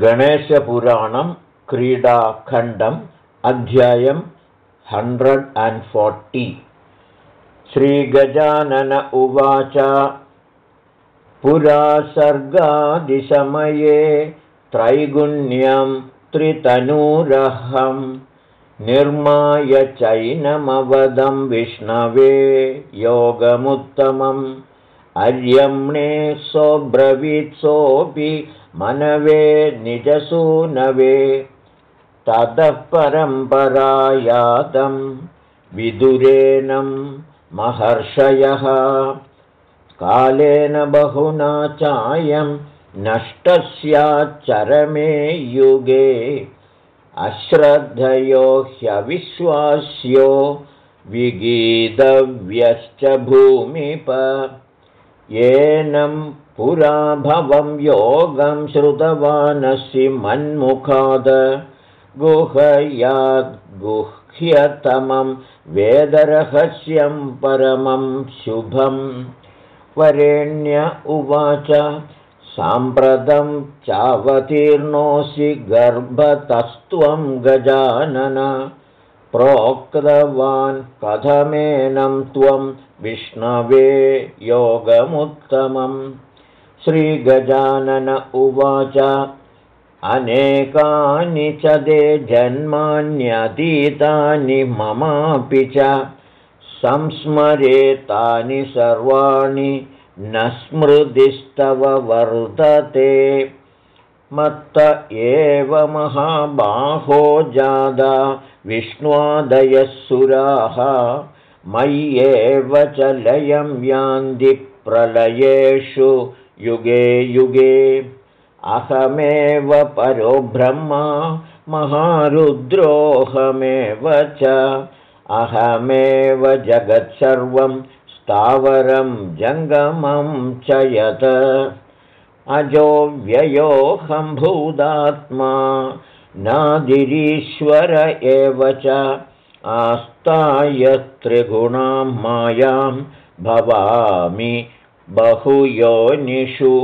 गणेशपुराणं क्रीडाखण्डम् अध्यायं hundred and forty. Shri Gajanan उवाच पुरा सर्गादिसमये त्रैगुण्यं त्रितनूरहं निर्माय चैनमवदं विष्णवे योगमुत्तमम् अर्यम्णे सोऽब्रवीत्सोऽपि मनवे निजसूनवे ततः परम्परायातं विदुरेनं महर्षयः। कालेन बहुना चायं नष्टस्याच्चरमे युगे अश्रद्धयो ह्यविश्वास्यो विगीतव्यश्च भूमिप येनं पुरा भवं योगं श्रुतवानसि मन्मुखाद। गुह्यतमं वेदरहस्यं परमं शुभं वरेण्य उवाच साम्प्रतं चावतीर्णोऽसि गर्भतस्त्वं गजानन प्रोक्तवान् कथमेनं त्वं विष्णवे योगमुत्तमम्। श्रीगजानन उवाच अनेकानि च ते जन्मान्यतीतानि ममापि च संस्मरेतानि सर्वाणि न स्मृतिस्तव वर्तते मत्त एव महाबाहो जादा विष्णुवादयः सुराः। मय्येव च लयं यान्ति प्रलयेषु युगे युगे। अहमेव परो ब्रह्मा महारुद्रोऽहमेव च। अहमेव जगत्सर्वं स्थावरं जङ्गमं च यत् अजो व्ययोऽहम्भूदात्मा नादिरीश्वर एव च आस्ताय त्रिगुणां मायां भवामि बहुयोनिषु।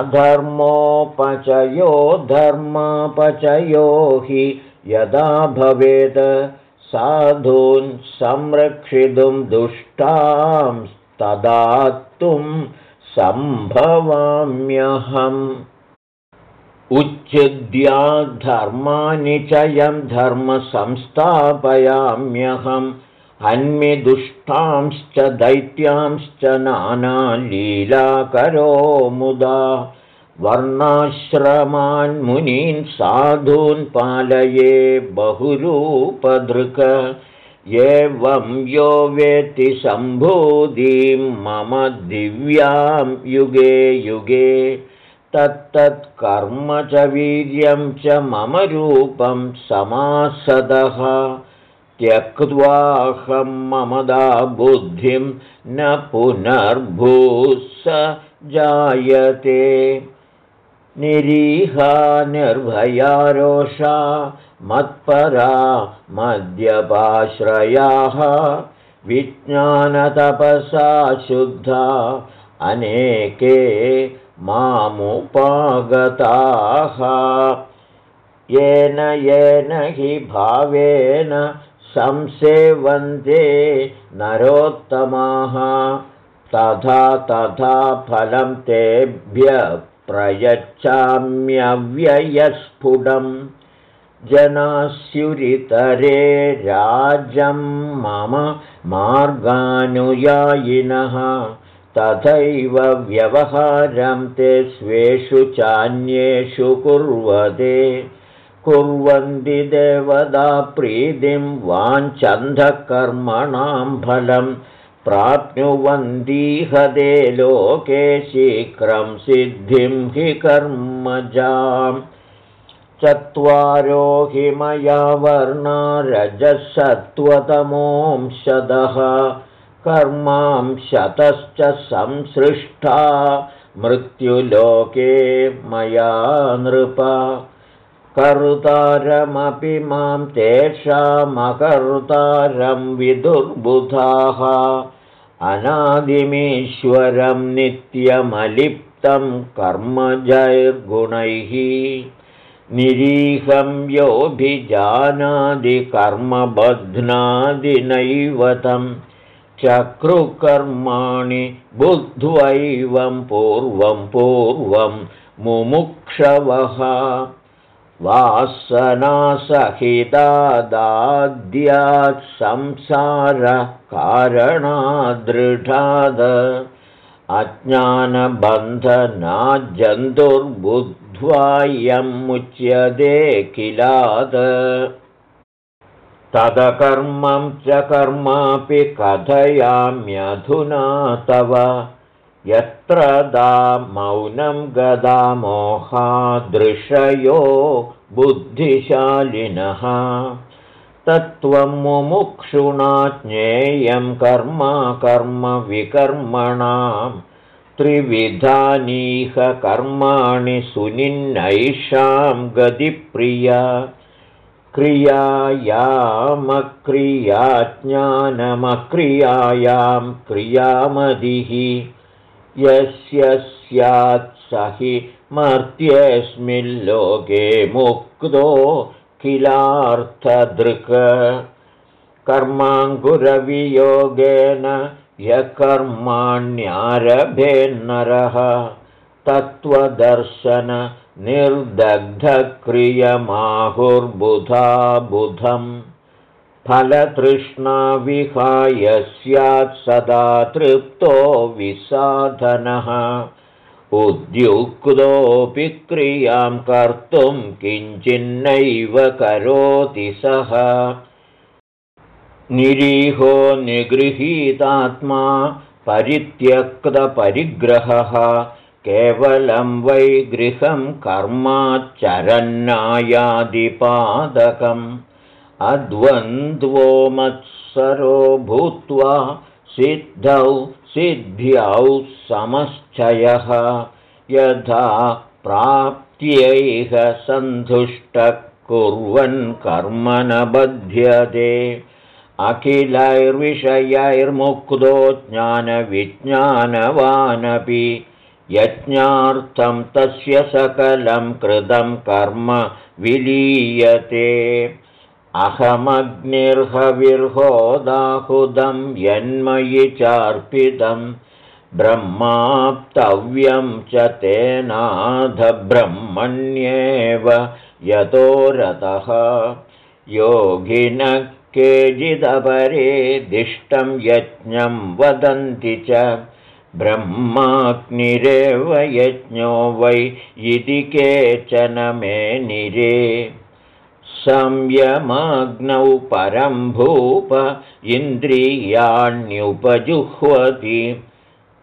अधर्मोपचयो धर्मापचयो हि यदा भवेत् साधून् संरक्षितुं दुष्टां तदातुं सम्भवाम्यहम्। उच्युद्याद्धर्माणि च यं धर्मसंस्थापयाम्यहम् दुष्टांश्च दैत्यांश्च नानालीलाकरो मुदा। वर्णाश्रमान्मुनीन् साधून् पालये बहुरूपदृक् एवं यो वेत्ति सम्भूतिं मम दिव्यां युगे युगे तत्तत्कर्म च वीर्यं च मम रूपं समासदः। त्यक्त्वाहं ममदा बुद्धिं न पुनर्भूस जायते निरीहा निर्भयारोषा मत्परा मद्यपाश्रयाः विज्ञानतपसा शुद्धा अनेके मामुपागताः। येन येन हि भावेन संसेवन्ते नरोत्तमाः। तथा तथा फलं तेभ्यः प्रयच्छाम्यव्ययस्फुटम् जनास्युरितरे राजं मम मार्गानुयायिनः। तथैव व्यवहारं ते स्वेषु चान्येषु कुर्वते। कुर्वन्ति देवदा प्रीतिं वाञ्छन्धकर्मणां फलं प्राप्नुवन्तीह ते लोके शीघ्रं सिद्धिं हि कर्मजाम्। चत्वारो हि मया वर्णा रजसत्त्वतमोंशदः कर्मां संसृष्टा। मृत्युलोके मया नृप कर्तारमपि मां तेषामकर्तारं विदुर्बुधाः। अनादिमीश्वरं नियुक्तं कर्मजैर्गुणैः। निरीहं योऽभिजानादिकर्मबध्नादिनैव तं चक्रुकर्माणि बुद्ध्वैवं पूर्वं पूर्वं मुमुक्षवः वासनासहितादाद्यात् संसारकारणादृढाद। अज्ञानबन्धनाज्जन्तुर्बुद्ध्वायं मुच्यते किलाद। तदकर्मं च कर्मापि कथयाम्यधुना तव यत्र दा मौनं गदा मोहादृशयो बुद्धिशालिनः। तत्त्वं मुमुक्षुणा ज्ञेयं कर्मा कर्मविकर्मणां त्रिविधानीह कर्माणि सुनिन्नैषां गतिप्रिया। क्रियायामक्रियाज्ञानमक्रियायां क्रियामदिः यस्य स्यात् स हि मर्त्येऽस्मिल्लोके मुक्तो किलार्थदृक्। कर्माङ्कुरवियोगेन य कर्माण्यारभेन्नरः तत्त्वदर्शननिर्दग्धक्रियमाहुर्बुधा बुधम् फलतृष्णाविहाय स्यात् सदा तृप्तो विसाधनः। उद्युक्तोऽपि क्रियां कर्तुं किञ्चिन्नैव करोति सः। निरीहो निगृहीतात्मा परित्यक्तपरिग्रहः। केवलं वै गृहं कर्माचरन्नायादिपादकम् अद्वन्द्वो मत्सरो भूत्वा सिद्धौ सिद्ध्यौ समश्चयः। यथा प्राप्त्यैह सन्तुष्टः कुर्वन् कर्म न बध्यते। अखिलैर्विषयैर्मुक्तो ज्ञानविज्ञानवानपि यज्ञार्थं तस्य सकलं कृतं कर्म विलीयते अहमग्निर्हविर्होदाहुदं यन्मयि चार्पितं ब्रह्माप्तव्यं च तेनाधब्रह्मण्येव यतो रतः। योगिनः केचिदपरे दिष्टं यज्ञं वदन्ति च। ब्रह्माग्निरेव यज्ञो वै इति केचन मे निरे संयमाग्नौ परं भूप इन्द्रियाण्युपजुह्वति।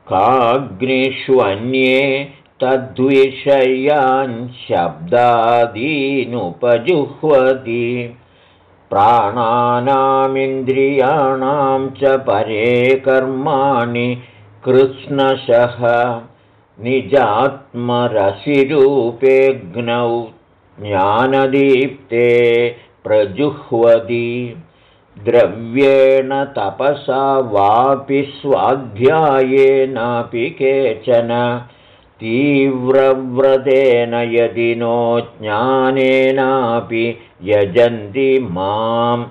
काग्निष्वन्ये तद्विषयान् शब्दादीनुपजुह्वति। प्राणानामिन्द्रियाणां च परे कर्माणि कृत्स्नशः। निजात्मरसिरूपेऽग्नौ ज्ञानदीप्ते प्रजुह्वति। द्रव्येण तपसा वापि स्वाध्यायेनापि केचन। तीव्रव्रतेन यदि नो ज्ञानेनापि यजन्ति मां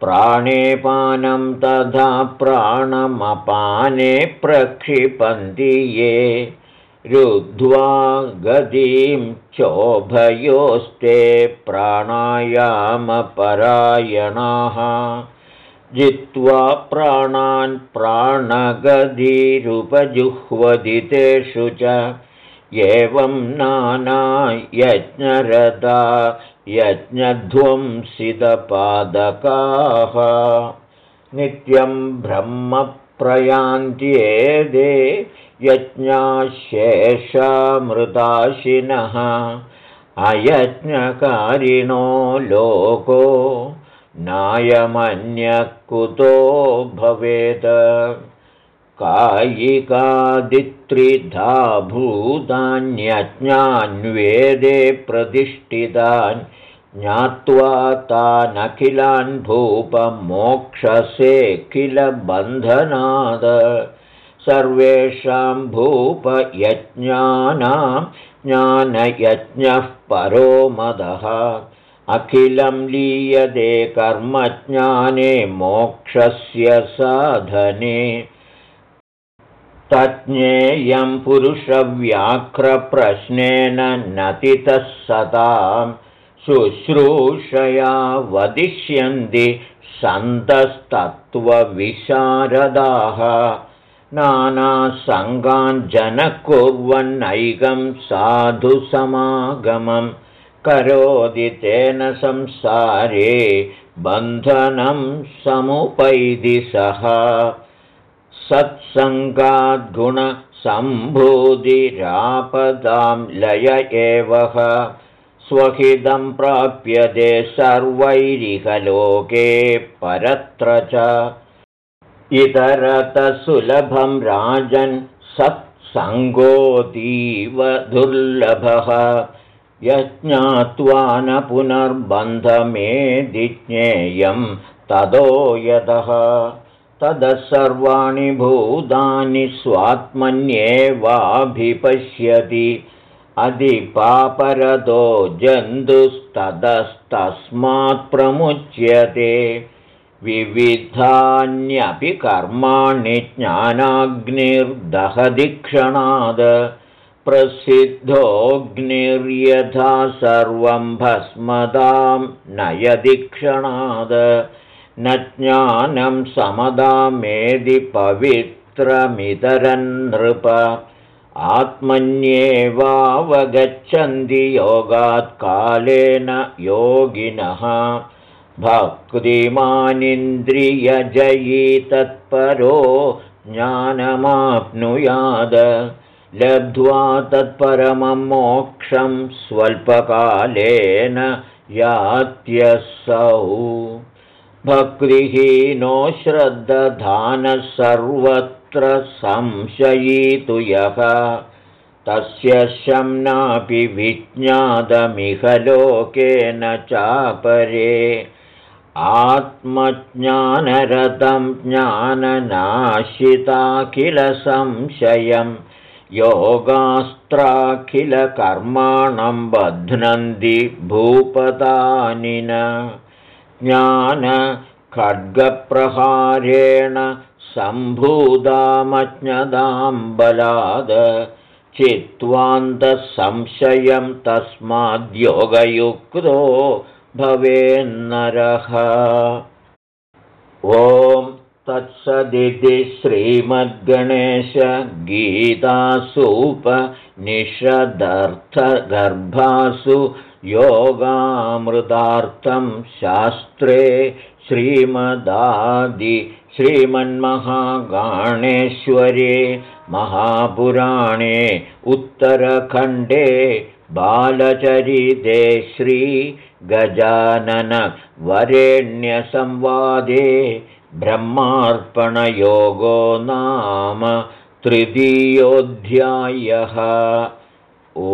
प्राणेपानं तथा प्राणमपाने प्रक्षिपन्ति ये रुद्ध्वा गतिं चोभयोस्ते प्राणायामपरायणाः। जित्वा प्राणान् प्राणगधिरुपजुह्वदितेषु च। एवं नाना यज्ञरदा यज्ञध्वंसितपादकाः। नित्यं ब्रह्मप्रयान्त्येदे यज्ञाशेषामृताशिनः। अयज्ञकारिणो लोको नायमन्यः कुतो भवेत् कायिकादित्रिधा भूतान्यज्ञान्वेदे प्रतिष्ठितान् ज्ञात्वा तानखिलान् भूपमोक्षसे किल बन्धनाद। सर्वेषां भूपयज्ञानां ज्ञानयज्ञः परो मदः। अखिलं लीयते कर्मज्ञाने मोक्षस्य साधने। तज्ञेयं पुरुषव्याघ्रप्रश्नेन नतितः सतां शुश्रूषया वदिष्यन्ति सन्तस्तत्त्वविशारदाः। नानासङ्गाञ्जनः कुर्वन्नैकं साधुसमागमम् करोति तेन संसारे बन्धनं समुपैति सः। सत्सङ्गाद्गुणसम्भूतिरापदां लय एव स्वहितं प्राप्यते सर्वैरिहलोके परत्र च। इतरतसुलभं राजन् सत्सङ्गोऽतीव दुर्लभः। यज्ञात्वा न पुनर्बन्धमेदिज्ञेयं ततो यतः ततः सर्वाणि भूतानि स्वात्मन्येवाभिपश्यति अधिपापरतो जन्तुस्ततस्तस्मात् प्रमुच्यते। विविधान्यपि कर्माणि ज्ञानाग्निर्दहदिक्षणाद् प्रसिद्धोऽग्निर्यथा सर्वं भस्मदां नयदिक्षणाद् न ज्ञानं समदामेदि पवित्रमितरन्नृप आत्मन्येवावगच्छन्ति योगात् कालेन योगिनः। भक्तिमानिन्द्रियजयी तत्परो ज्ञानमाप्नुयाद। लब्ध्वा तत्परमं मोक्षं स्वल्पकालेन यात्यसौ। भक्तिहीनो श्रद्दधानः सर्वत्र संशयितु यः। तस्य शम्नापि विज्ञातमिह लोकेन चापरे। आत्मज्ञानरतं ज्ञाननाशिताखिलसंशयं। योगास्त्राखिलकर्माणं बध्नन्ति भूपतानिन ज्ञानखड्गप्रहारेण सम्भूतामज्ञदां बलाद चित्वान्तसंशयं तस्माद्योगयुक्तो भवेन्नरः। ॐ तत्सदिति श्रीमद्गणेशगीतासूपनिषदर्थगर्भासु योगामृतार्थं शास्त्रे श्रीमदादि श्रीमन्महागाणेश्वरे महापुराणे उत्तरखण्डे बालचरिते श्रीगजाननवरेण्यसंवादे ब्रह्मार्पणयोगो नाम तृतीयोऽध्यायः। ओ